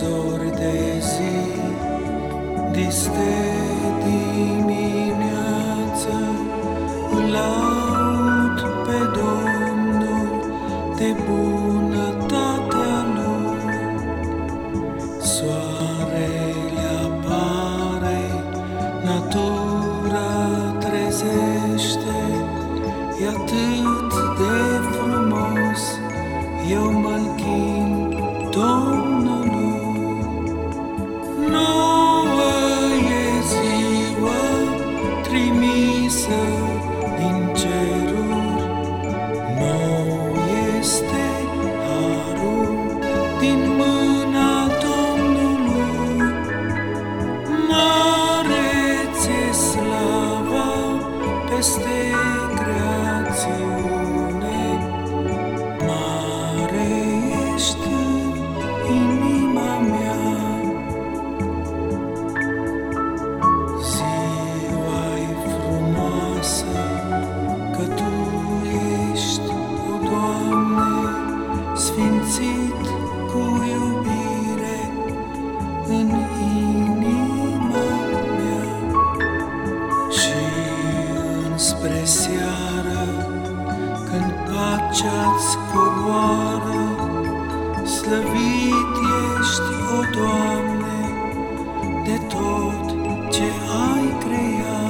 zori de zi, diste dimineață, îl laud pe Domnul de bunătatea Lui. Soarele apare, natura trezește, e atât în inima mea. Și înspre seară, când pacea-ți coboară, slăvit ești, o Doamne, de tot ce ai creat.